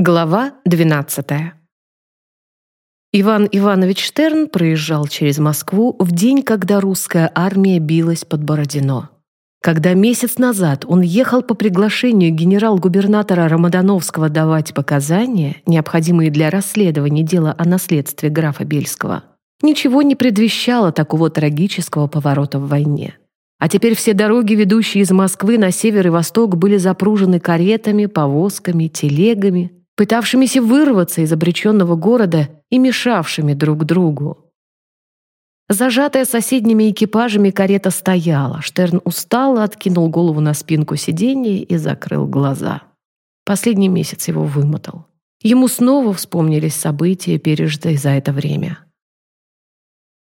Глава 12. Иван Иванович Штерн проезжал через Москву в день, когда русская армия билась под Бородино. Когда месяц назад он ехал по приглашению генерал-губернатора Рамадановского давать показания, необходимые для расследования дела о наследстве графа Бельского, ничего не предвещало такого трагического поворота в войне. А теперь все дороги, ведущие из Москвы на север и восток, были запружены каретами, повозками, телегами, пытавшимися вырваться из обреченного города и мешавшими друг другу. Зажатая соседними экипажами карета стояла. Штерн устало откинул голову на спинку сиденья и закрыл глаза. Последний месяц его вымотал. Ему снова вспомнились события, пережитые за это время.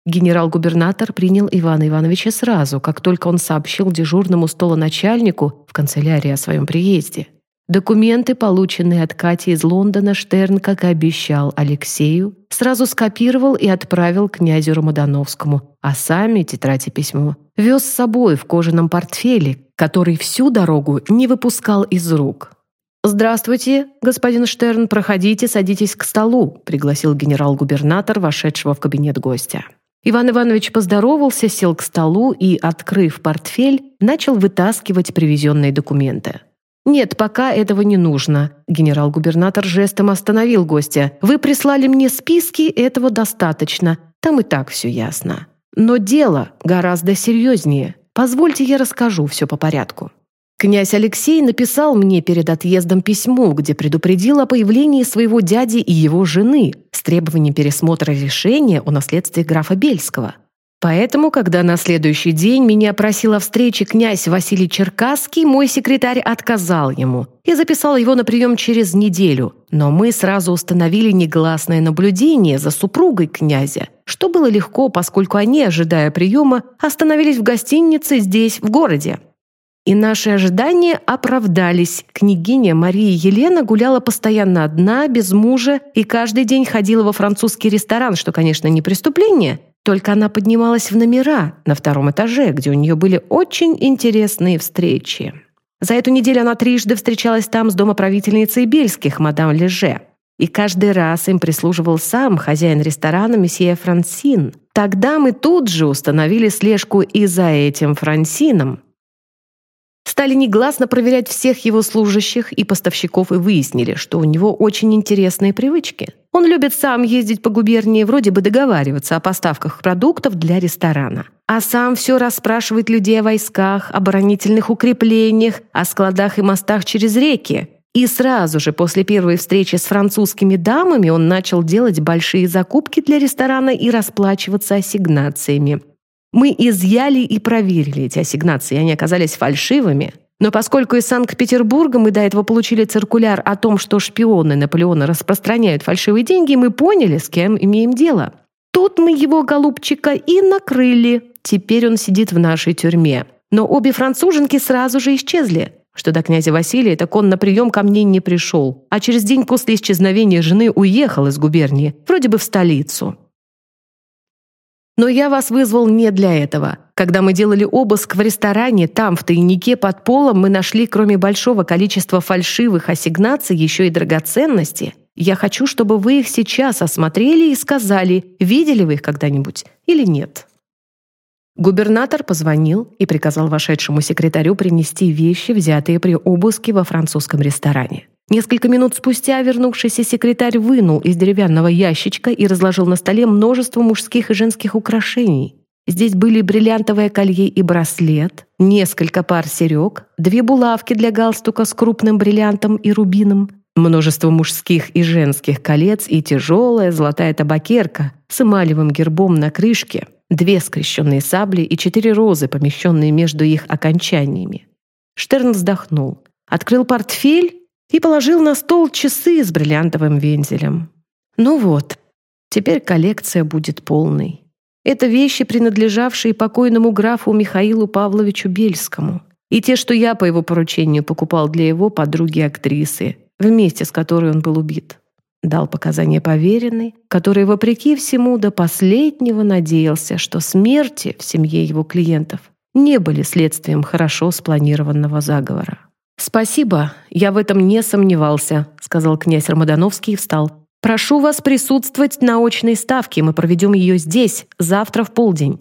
Генерал-губернатор принял Ивана Ивановича сразу, как только он сообщил дежурному столоначальнику в канцелярии о своем приезде. Документы, полученные от Кати из Лондона, Штерн, как и обещал Алексею, сразу скопировал и отправил князю Рамадановскому, а сами тетрадь и письмо вез с собой в кожаном портфеле, который всю дорогу не выпускал из рук. «Здравствуйте, господин Штерн, проходите, садитесь к столу», пригласил генерал-губернатор, вошедшего в кабинет гостя. Иван Иванович поздоровался, сел к столу и, открыв портфель, начал вытаскивать привезенные документы. «Нет, пока этого не нужно». Генерал-губернатор жестом остановил гостя. «Вы прислали мне списки, этого достаточно. Там и так все ясно. Но дело гораздо серьезнее. Позвольте я расскажу все по порядку». Князь Алексей написал мне перед отъездом письмо, где предупредил о появлении своего дяди и его жены с требованием пересмотра решения о наследстве графа Бельского. Поэтому, когда на следующий день меня просил о встрече князь Василий Черкасский, мой секретарь отказал ему и записал его на прием через неделю. Но мы сразу установили негласное наблюдение за супругой князя, что было легко, поскольку они, ожидая приема, остановились в гостинице здесь, в городе. И наши ожидания оправдались. Княгиня Мария Елена гуляла постоянно одна, без мужа, и каждый день ходила во французский ресторан, что, конечно, не преступление, только она поднималась в номера на втором этаже, где у нее были очень интересные встречи. За эту неделю она трижды встречалась там с домоправительницей Бельских, мадам Леже. И каждый раз им прислуживал сам хозяин ресторана месье Франсин. Тогда мы тут же установили слежку и за этим Франсином, Стали негласно проверять всех его служащих и поставщиков и выяснили, что у него очень интересные привычки. Он любит сам ездить по губернии, вроде бы договариваться о поставках продуктов для ресторана. А сам все расспрашивает людей о войсках, оборонительных укреплениях, о складах и мостах через реки. И сразу же после первой встречи с французскими дамами он начал делать большие закупки для ресторана и расплачиваться ассигнациями. Мы изъяли и проверили эти ассигнации, они оказались фальшивыми. Но поскольку из Санкт-Петербурга мы до этого получили циркуляр о том, что шпионы Наполеона распространяют фальшивые деньги, мы поняли, с кем имеем дело. Тут мы его, голубчика, и накрыли. Теперь он сидит в нашей тюрьме. Но обе француженки сразу же исчезли. Что до князя Василия, так он на прием ко мне не пришел. А через день после исчезновения жены уехал из губернии, вроде бы в столицу. Но я вас вызвал не для этого. Когда мы делали обыск в ресторане, там, в тайнике под полом, мы нашли, кроме большого количества фальшивых ассигнаций, еще и драгоценности. Я хочу, чтобы вы их сейчас осмотрели и сказали, видели вы их когда-нибудь или нет». Губернатор позвонил и приказал вошедшему секретарю принести вещи, взятые при обыске во французском ресторане. Несколько минут спустя вернувшийся секретарь вынул из деревянного ящичка и разложил на столе множество мужских и женских украшений. Здесь были бриллиантовое колье и браслет, несколько пар серег, две булавки для галстука с крупным бриллиантом и рубином, множество мужских и женских колец и тяжелая золотая табакерка с эмалевым гербом на крышке, две скрещенные сабли и четыре розы, помещенные между их окончаниями. Штерн вздохнул, открыл портфель и положил на стол часы с бриллиантовым вензелем. Ну вот, теперь коллекция будет полной. Это вещи, принадлежавшие покойному графу Михаилу Павловичу Бельскому. И те, что я по его поручению покупал для его подруги-актрисы, вместе с которой он был убит. Дал показания поверенной, который, вопреки всему, до последнего надеялся, что смерти в семье его клиентов не были следствием хорошо спланированного заговора. «Спасибо, я в этом не сомневался», — сказал князь Рамадановский и встал. «Прошу вас присутствовать на очной ставке, мы проведем ее здесь, завтра в полдень».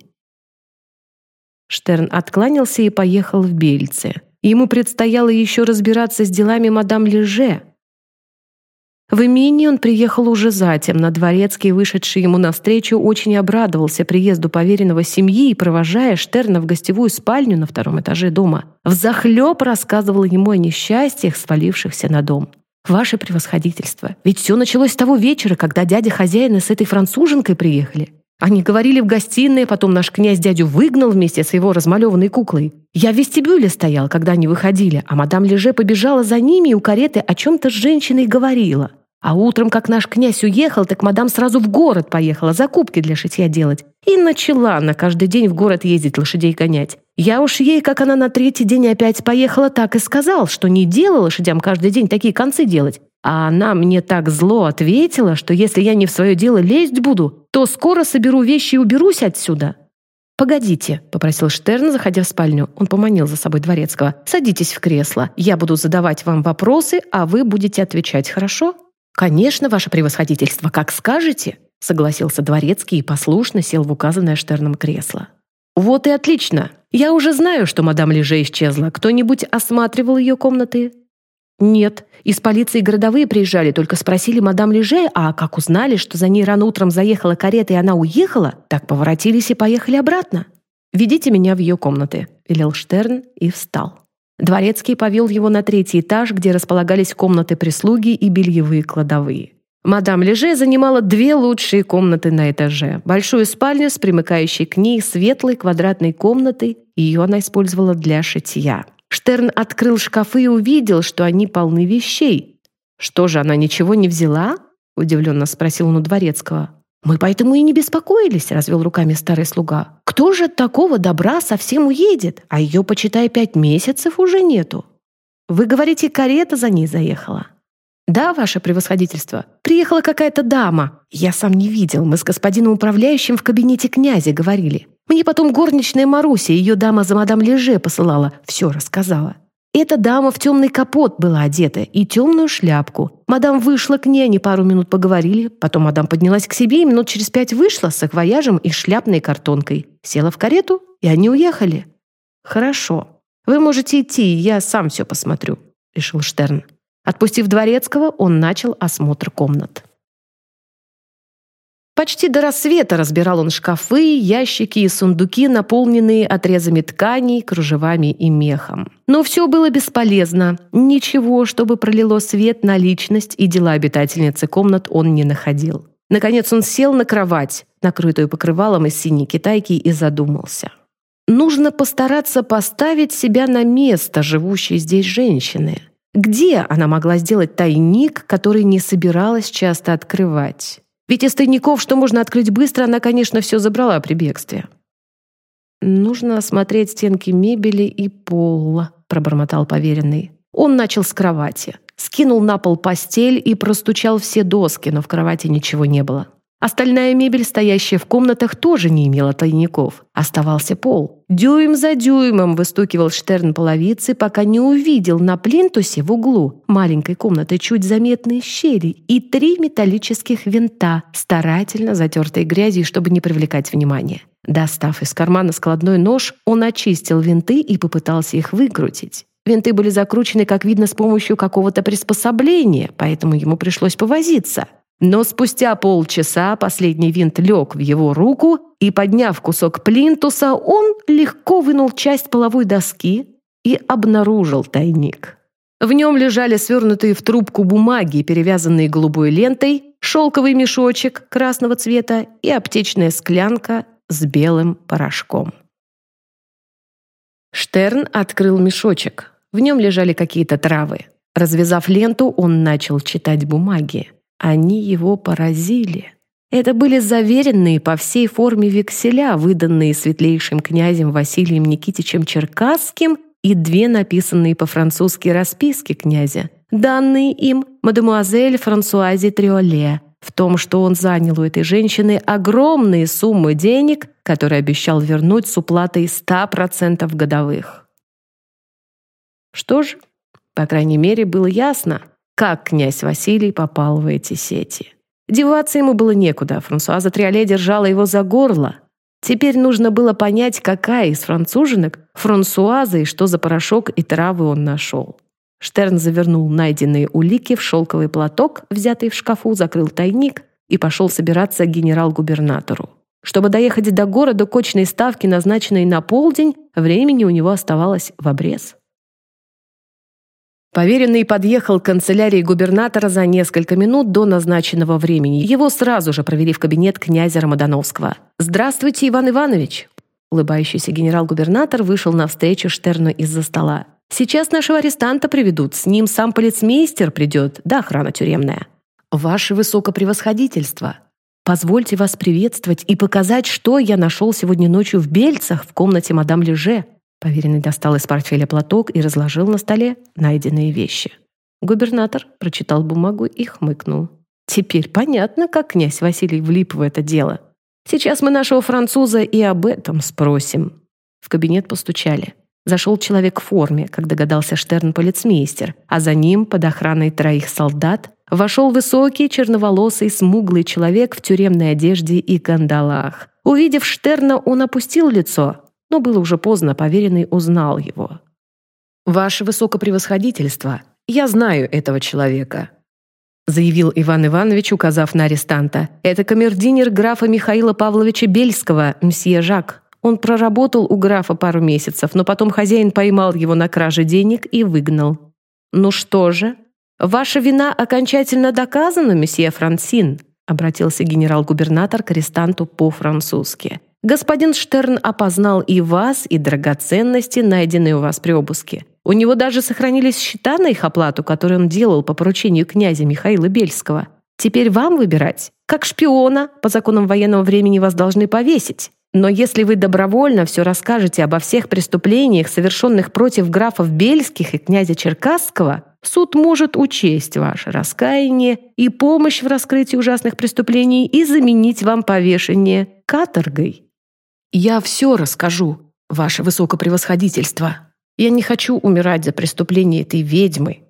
Штерн откланялся и поехал в Бельце. Ему предстояло еще разбираться с делами мадам Леже, в имении он приехал уже затем, на дворецкий, вышедший ему навстречу, очень обрадовался приезду поверенного семьи и, провожая Штерна в гостевую спальню на втором этаже дома, взахлеб рассказывал ему о несчастьях, свалившихся на дом. «Ваше превосходительство, ведь все началось с того вечера, когда дядя хозяина с этой француженкой приехали. Они говорили в гостиной, потом наш князь дядю выгнал вместе с его размалеванной куклой. Я в вестибюле стоял, когда они выходили, а мадам Леже побежала за ними и у кареты о чем-то с женщиной говорила. А утром, как наш князь уехал, так мадам сразу в город поехала закупки для шитья делать. И начала она каждый день в город ездить лошадей гонять. Я уж ей, как она на третий день опять поехала, так и сказал, что не делала лошадям каждый день такие концы делать, а она мне так зло ответила, что если я не в свое дело лезть буду, то скоро соберу вещи и уберусь отсюда. «Погодите», — попросил Штерн, заходя в спальню. Он поманил за собой Дворецкого. «Садитесь в кресло. Я буду задавать вам вопросы, а вы будете отвечать, хорошо?» «Конечно, ваше превосходительство, как скажете», — согласился Дворецкий и послушно сел в указанное Штерном кресло. «Вот и отлично. Я уже знаю, что мадам Леже исчезла. Кто-нибудь осматривал ее комнаты?» «Нет. Из полиции городовые приезжали, только спросили мадам Леже, а как узнали, что за ней рано утром заехала карета и она уехала, так поворотились и поехали обратно. Ведите меня в ее комнаты», — велел Штерн и встал. Дворецкий повел его на третий этаж, где располагались комнаты прислуги и бельевые кладовые. Мадам Леже занимала две лучшие комнаты на этаже. Большую спальню с примыкающей к ней светлой квадратной комнатой, ее она использовала для шитья. Штерн открыл шкафы и увидел, что они полны вещей. «Что же, она ничего не взяла?» – удивленно спросил он у дворецкого. «Мы поэтому и не беспокоились», – развел руками старый слуга. «Кто же от такого добра совсем уедет? А ее, почитай, пять месяцев уже нету». «Вы говорите, карета за ней заехала?» «Да, ваше превосходительство. Приехала какая-то дама. Я сам не видел. Мы с господином управляющим в кабинете князя говорили. Мне потом горничная Маруся, ее дама за мадам Леже посылала, все рассказала. Эта дама в темный капот была одета и темную шляпку. Мадам вышла к ней, они пару минут поговорили. Потом мадам поднялась к себе и минут через пять вышла с акваяжем и шляпной картонкой. Села в карету, и они уехали. «Хорошо. Вы можете идти, я сам все посмотрю», — решил Штерн. Отпустив Дворецкого, он начал осмотр комнат. Почти до рассвета разбирал он шкафы, ящики и сундуки, наполненные отрезами тканей, кружевами и мехом. Но все было бесполезно. Ничего, чтобы пролило свет на личность и дела обитательницы комнат он не находил. Наконец он сел на кровать, накрытую покрывалом из синей китайки, и задумался. Нужно постараться поставить себя на место живущей здесь женщины. Где она могла сделать тайник, который не собиралась часто открывать? Ведь из тайников, что можно открыть быстро, она, конечно, все забрала при бегстве. «Нужно осмотреть стенки мебели и пола», — пробормотал поверенный. Он начал с кровати. Скинул на пол постель и простучал все доски, но в кровати ничего не было. Остальная мебель, стоящая в комнатах, тоже не имела тайников. Оставался пол. Дюйм за дюймом выстукивал Штерн половицы, пока не увидел на плинтусе в углу маленькой комнаты чуть заметные щели и три металлических винта, старательно затертые грязью, чтобы не привлекать внимания. Достав из кармана складной нож, он очистил винты и попытался их выкрутить. Винты были закручены, как видно, с помощью какого-то приспособления, поэтому ему пришлось повозиться. Но спустя полчаса последний винт лег в его руку, и, подняв кусок плинтуса, он легко вынул часть половой доски и обнаружил тайник. В нем лежали свернутые в трубку бумаги, перевязанные голубой лентой, шелковый мешочек красного цвета и аптечная склянка с белым порошком. Штерн открыл мешочек. В нем лежали какие-то травы. Развязав ленту, он начал читать бумаги. Они его поразили. Это были заверенные по всей форме векселя, выданные светлейшим князем Василием Никитичем Черкасским и две написанные по-французски расписки князя, данные им мадемуазель Франсуазе Триоле, в том, что он занял у этой женщины огромные суммы денег, которые обещал вернуть с уплатой 100% годовых. Что ж, По крайней мере, было ясно, как князь Василий попал в эти сети. Деваться ему было некуда, Франсуаза Триоле держала его за горло. Теперь нужно было понять, какая из француженок Франсуаза и что за порошок и травы он нашел. Штерн завернул найденные улики в шелковый платок, взятый в шкафу, закрыл тайник и пошел собираться к генерал-губернатору. Чтобы доехать до города кочной ставки, назначенной на полдень, времени у него оставалось в обрез. Поверенный подъехал к канцелярии губернатора за несколько минут до назначенного времени. Его сразу же провели в кабинет князя Рамадановского. «Здравствуйте, Иван Иванович!» Улыбающийся генерал-губернатор вышел навстречу Штерну из-за стола. «Сейчас нашего арестанта приведут, с ним сам полицмейстер придет, да охрана тюремная». «Ваше высокопревосходительство, позвольте вас приветствовать и показать, что я нашел сегодня ночью в Бельцах в комнате мадам Леже», Поверенный достал из портфеля платок и разложил на столе найденные вещи. Губернатор прочитал бумагу и хмыкнул. «Теперь понятно, как князь Василий влип в это дело. Сейчас мы нашего француза и об этом спросим». В кабинет постучали. Зашел человек в форме, как догадался Штерн-полицмейстер, а за ним, под охраной троих солдат, вошел высокий, черноволосый, смуглый человек в тюремной одежде и кандалах. Увидев Штерна, он опустил лицо, но было уже поздно, поверенный узнал его. «Ваше высокопревосходительство, я знаю этого человека», заявил Иван Иванович, указав на арестанта. «Это камердинер графа Михаила Павловича Бельского, мсье Жак. Он проработал у графа пару месяцев, но потом хозяин поймал его на краже денег и выгнал. Ну что же? Ваша вина окончательно доказана, месье Франсин», обратился генерал-губернатор к арестанту по-французски. Господин Штерн опознал и вас, и драгоценности, найденные у вас при обыске. У него даже сохранились счета на их оплату, которые он делал по поручению князя Михаила Бельского. Теперь вам выбирать. Как шпиона, по законам военного времени вас должны повесить. Но если вы добровольно все расскажете обо всех преступлениях, совершенных против графов Бельских и князя Черкасского, суд может учесть ваше раскаяние и помощь в раскрытии ужасных преступлений и заменить вам повешение каторгой. «Я все расскажу, ваше высокопревосходительство. Я не хочу умирать за преступление этой ведьмы».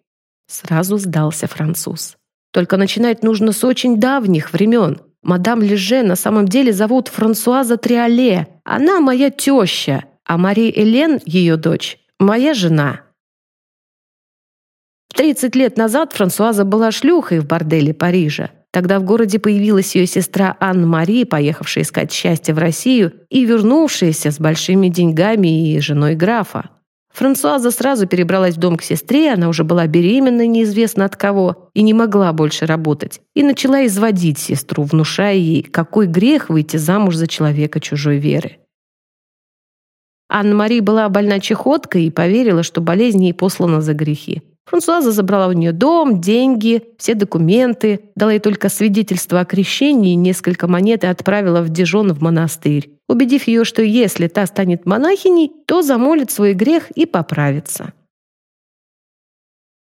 Сразу сдался француз. «Только начинать нужно с очень давних времен. Мадам Леже на самом деле зовут Франсуаза Триоле. Она моя теща, а Мари Элен, ее дочь, моя жена». 30 лет назад Франсуаза была шлюхой в борделе Парижа. Тогда в городе появилась ее сестра Анна-Мари, поехавшая искать счастье в Россию и вернувшаяся с большими деньгами и женой графа. Франсуаза сразу перебралась в дом к сестре, она уже была беременна неизвестно от кого и не могла больше работать, и начала изводить сестру, внушая ей, какой грех выйти замуж за человека чужой веры. Анна-Мари была больна чехоткой и поверила, что болезнь ей послана за грехи. Франсуаза забрала у нее дом, деньги, все документы, дала ей только свидетельство о крещении, несколько монет и отправила в Дижон в монастырь, убедив ее, что если та станет монахиней, то замолит свой грех и поправится.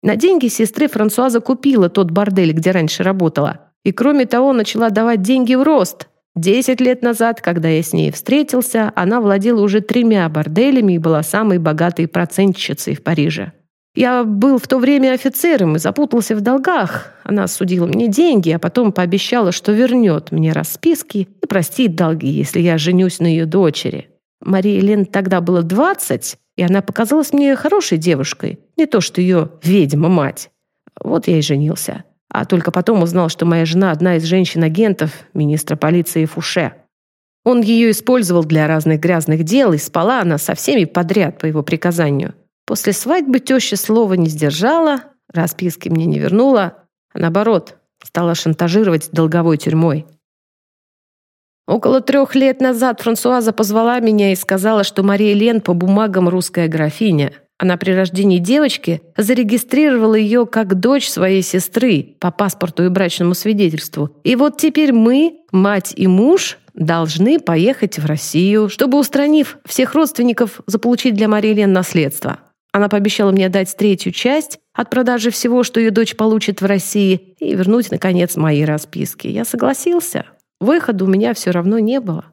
На деньги сестры Франсуаза купила тот бордель, где раньше работала, и кроме того начала давать деньги в рост. Десять лет назад, когда я с ней встретился, она владела уже тремя борделями и была самой богатой процентщицей в Париже. Я был в то время офицером и запутался в долгах. Она судила мне деньги, а потом пообещала, что вернет мне расписки и простит долги, если я женюсь на ее дочери. Марии Лен тогда было двадцать, и она показалась мне хорошей девушкой. Не то, что ее ведьма-мать. Вот я и женился. А только потом узнал, что моя жена одна из женщин-агентов министра полиции Фуше. Он ее использовал для разных грязных дел, и спала она со всеми подряд по его приказанию. После свадьбы теща слова не сдержала, расписки мне не вернула, а наоборот, стала шантажировать долговой тюрьмой. Около трех лет назад Франсуаза позвала меня и сказала, что Мария Лен по бумагам русская графиня. Она при рождении девочки зарегистрировала ее как дочь своей сестры по паспорту и брачному свидетельству. И вот теперь мы, мать и муж, должны поехать в Россию, чтобы, устранив всех родственников, заполучить для Марии Лен наследство. Она пообещала мне дать третью часть от продажи всего, что ее дочь получит в России, и вернуть, наконец, мои расписки. Я согласился. Выхода у меня все равно не было.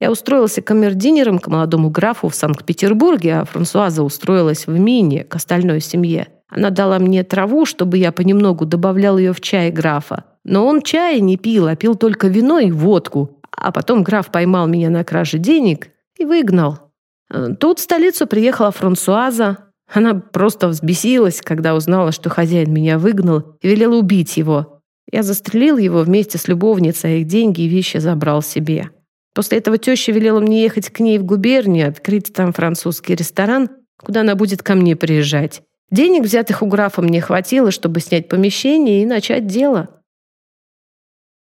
Я устроился камердинером к молодому графу в Санкт-Петербурге, а Франсуаза устроилась в Мине к остальной семье. Она дала мне траву, чтобы я понемногу добавлял ее в чай графа. Но он чая не пил, а пил только вино и водку. А потом граф поймал меня на краже денег и выгнал. Э, тут в столицу приехала Франсуаза. Она просто взбесилась, когда узнала, что хозяин меня выгнал и велел убить его. Я застрелил его вместе с любовницей, а их деньги и вещи забрал себе. После этого теща велела мне ехать к ней в губернию, открыть там французский ресторан, куда она будет ко мне приезжать. Денег, взятых у графа, мне хватило, чтобы снять помещение и начать дело.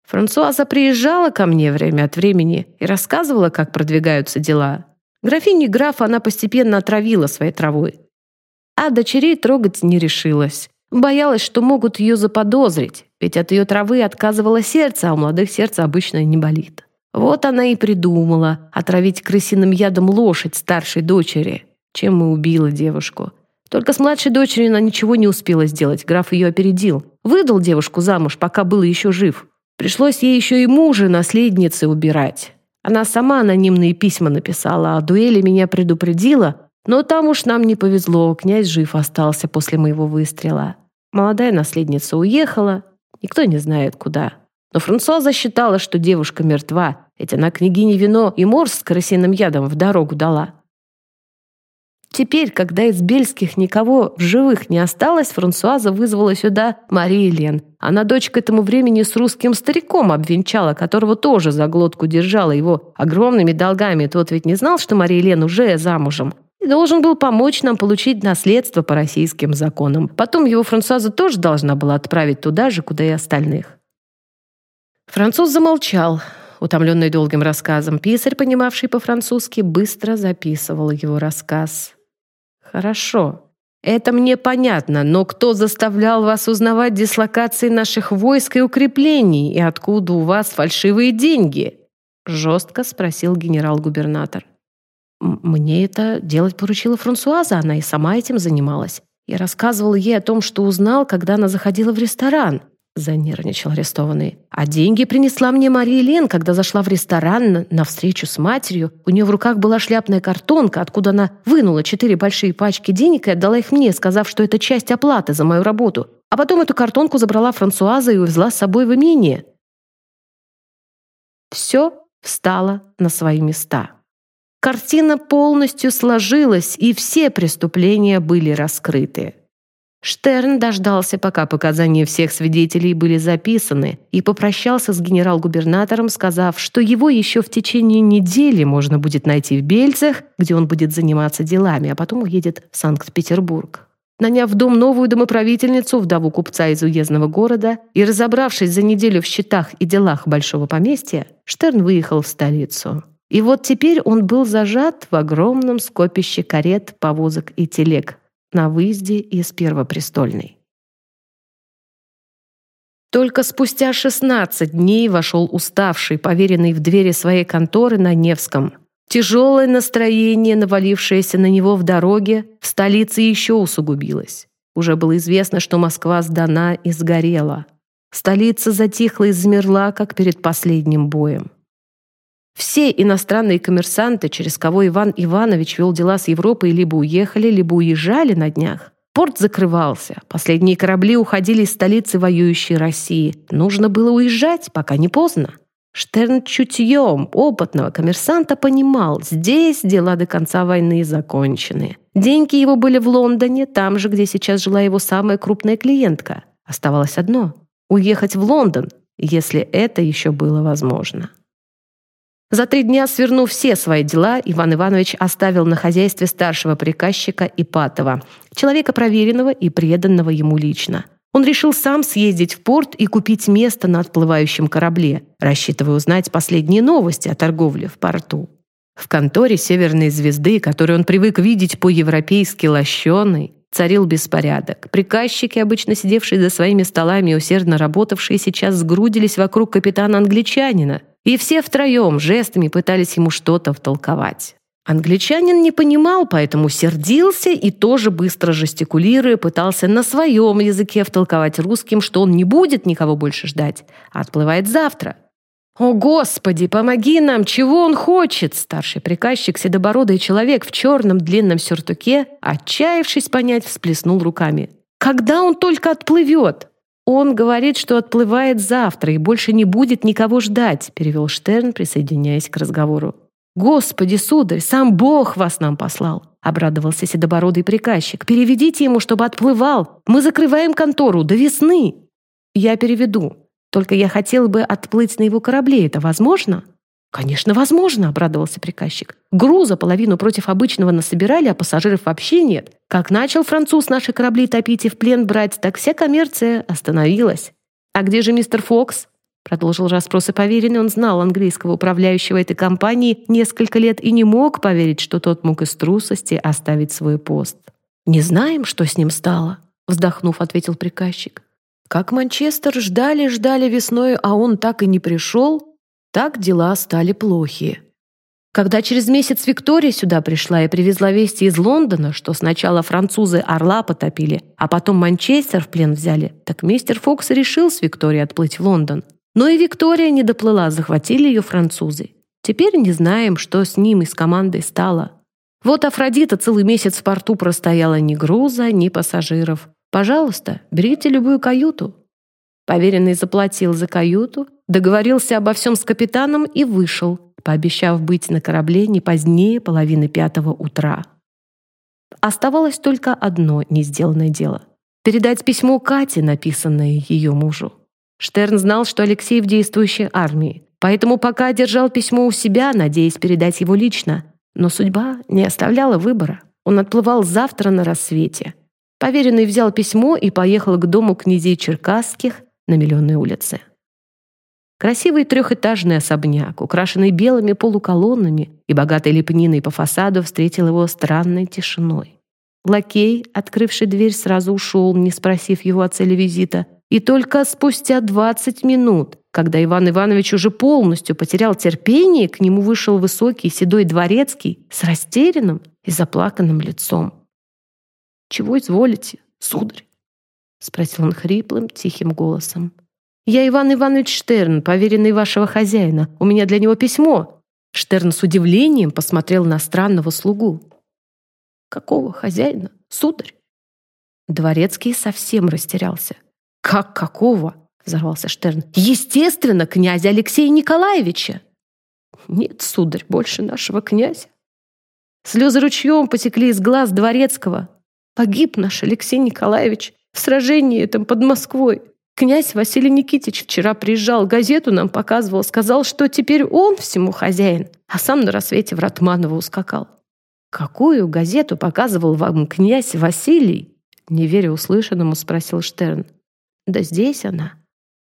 Франсуаза приезжала ко мне время от времени и рассказывала, как продвигаются дела. Графиню графа она постепенно отравила своей травой. А дочерей трогать не решилась. Боялась, что могут ее заподозрить, ведь от ее травы отказывало сердце, а у молодых сердце обычно не болит. Вот она и придумала отравить крысиным ядом лошадь старшей дочери, чем и убила девушку. Только с младшей дочерью она ничего не успела сделать, граф ее опередил. Выдал девушку замуж, пока был еще жив. Пришлось ей еще и мужа наследницы убирать. Она сама анонимные письма написала, а дуэли меня предупредила, но там уж нам не повезло, князь жив остался после моего выстрела. Молодая наследница уехала, никто не знает куда. Но Франсуаза считала, что девушка мертва, ведь она княгине вино и морс с крысиным ядом в дорогу дала. Теперь, когда из Бельских никого в живых не осталось, Франсуаза вызвала сюда Марии Лен. Она дочь к этому времени с русским стариком обвенчала, которого тоже за глотку держала его огромными долгами. Тот ведь не знал, что Мария Лен уже замужем. И должен был помочь нам получить наследство по российским законам. Потом его Франсуаза тоже должна была отправить туда же, куда и остальных. Француз замолчал, утомленный долгим рассказом. Писарь, понимавший по-французски, быстро записывал его рассказ. Хорошо. Это мне понятно, но кто заставлял вас узнавать дислокации наших войск и укреплений, и откуда у вас фальшивые деньги? Жестко спросил генерал-губернатор. Мне это делать поручила Франсуаза, она и сама этим занималась. Я рассказывал ей о том, что узнал, когда она заходила в ресторан. Занервничал арестованный. А деньги принесла мне Мария Лен, когда зашла в ресторан на встречу с матерью. У нее в руках была шляпная картонка, откуда она вынула четыре большие пачки денег и отдала их мне, сказав, что это часть оплаты за мою работу. А потом эту картонку забрала Франсуаза и увезла с собой в имение. Все встало на свои места. Картина полностью сложилась, и все преступления были раскрыты. Штерн дождался, пока показания всех свидетелей были записаны, и попрощался с генерал-губернатором, сказав, что его еще в течение недели можно будет найти в Бельцах, где он будет заниматься делами, а потом уедет в Санкт-Петербург. Наняв в дом новую домоправительницу, вдову купца из уездного города, и разобравшись за неделю в счетах и делах большого поместья, Штерн выехал в столицу. И вот теперь он был зажат в огромном скопище карет, повозок и телег, на выезде из Первопрестольной. Только спустя 16 дней вошел уставший, поверенный в двери своей конторы на Невском. Тяжелое настроение, навалившееся на него в дороге, в столице еще усугубилось. Уже было известно, что Москва сдана и сгорела. Столица затихла и замерла, как перед последним боем. Все иностранные коммерсанты, через кого Иван Иванович вел дела с Европой, либо уехали, либо уезжали на днях. Порт закрывался. Последние корабли уходили из столицы воюющей России. Нужно было уезжать, пока не поздно. Штерн чутьем опытного коммерсанта понимал, здесь дела до конца войны закончены. Деньги его были в Лондоне, там же, где сейчас жила его самая крупная клиентка. Оставалось одно — уехать в Лондон, если это еще было возможно. За три дня, свернув все свои дела, Иван Иванович оставил на хозяйстве старшего приказчика Ипатова, человека проверенного и преданного ему лично. Он решил сам съездить в порт и купить место на отплывающем корабле, рассчитывая узнать последние новости о торговле в порту. В конторе «Северной звезды», которую он привык видеть по-европейски лощеной, царил беспорядок. Приказчики, обычно сидевшие за своими столами и усердно работавшие, сейчас сгрудились вокруг капитана-англичанина, и все втроем жестами пытались ему что-то втолковать. Англичанин не понимал, поэтому сердился и тоже быстро жестикулируя пытался на своем языке втолковать русским, что он не будет никого больше ждать, а отплывает завтра. «О, Господи, помоги нам! Чего он хочет?» Старший приказчик, седобородый человек в черном длинном сюртуке, отчаявшись понять, всплеснул руками. «Когда он только отплывет?» «Он говорит, что отплывает завтра и больше не будет никого ждать», перевел Штерн, присоединяясь к разговору. «Господи, сударь, сам Бог вас нам послал!» обрадовался седобородый приказчик. «Переведите ему, чтобы отплывал. Мы закрываем контору до весны». «Я переведу», только я хотел бы отплыть на его корабле. Это возможно?» «Конечно, возможно», — обрадовался приказчик. «Груза половину против обычного насобирали, а пассажиров вообще нет. Как начал француз наши корабли топить и в плен брать, так вся коммерция остановилась». «А где же мистер Фокс?» Продолжил расспросы поверенный. Он знал английского управляющего этой компании несколько лет и не мог поверить, что тот мог из трусости оставить свой пост. «Не знаем, что с ним стало», — вздохнув, ответил приказчик. Как Манчестер ждали-ждали весной, а он так и не пришел, так дела стали плохие. Когда через месяц Виктория сюда пришла и привезла вести из Лондона, что сначала французы Орла потопили, а потом Манчестер в плен взяли, так мистер Фокс решил с Викторией отплыть в Лондон. Но и Виктория не доплыла, захватили ее французы. Теперь не знаем, что с ним и с командой стало. Вот Афродита целый месяц в порту простояла ни груза, ни пассажиров. Пожалуйста, берите любую каюту». Поверенный заплатил за каюту, договорился обо всем с капитаном и вышел, пообещав быть на корабле не позднее половины пятого утра. Оставалось только одно несделанное дело — передать письмо Кате, написанное ее мужу. Штерн знал, что Алексей в действующей армии, поэтому пока держал письмо у себя, надеясь передать его лично. Но судьба не оставляла выбора. Он отплывал завтра на рассвете — Поверенный взял письмо и поехал к дому князей Черкасских на Миллионной улице. Красивый трехэтажный особняк, украшенный белыми полуколоннами и богатой лепниной по фасаду, встретил его странной тишиной. Лакей, открывший дверь, сразу ушел, не спросив его о цели визита. И только спустя 20 минут, когда Иван Иванович уже полностью потерял терпение, к нему вышел высокий седой дворецкий с растерянным и заплаканным лицом. «Чего изволите, сударь?» — спросил он хриплым, тихим голосом. «Я Иван Иванович Штерн, поверенный вашего хозяина. У меня для него письмо». Штерн с удивлением посмотрел на странного слугу. «Какого хозяина, сударь?» Дворецкий совсем растерялся. «Как какого?» — взорвался Штерн. «Естественно, князя Алексея Николаевича!» «Нет, сударь, больше нашего князя». Слезы ручьем потекли из глаз Дворецкого. Погиб наш Алексей Николаевич в сражении этом под Москвой. Князь Василий Никитич вчера приезжал, газету нам показывал, сказал, что теперь он всему хозяин, а сам на рассвете в Ратманово ускакал. «Какую газету показывал вам князь Василий?» Не веря услышанному, спросил Штерн. «Да здесь она».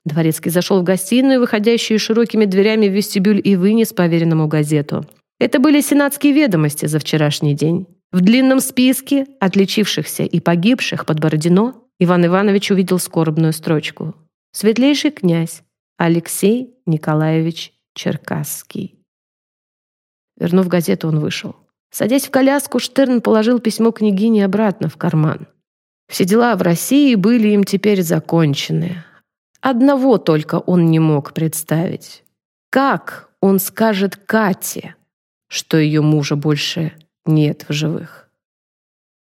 Дворецкий зашел в гостиную, выходящую широкими дверями в вестибюль, и вынес поверенному газету. Это были сенатские ведомости за вчерашний день. В длинном списке отличившихся и погибших под Бородино Иван Иванович увидел скорбную строчку. «Светлейший князь Алексей Николаевич Черкасский». Вернув газету, он вышел. Садясь в коляску, Штерн положил письмо княгине обратно в карман. Все дела в России были им теперь закончены. Одного только он не мог представить. Как он скажет Кате, что ее мужа больше нет в живых.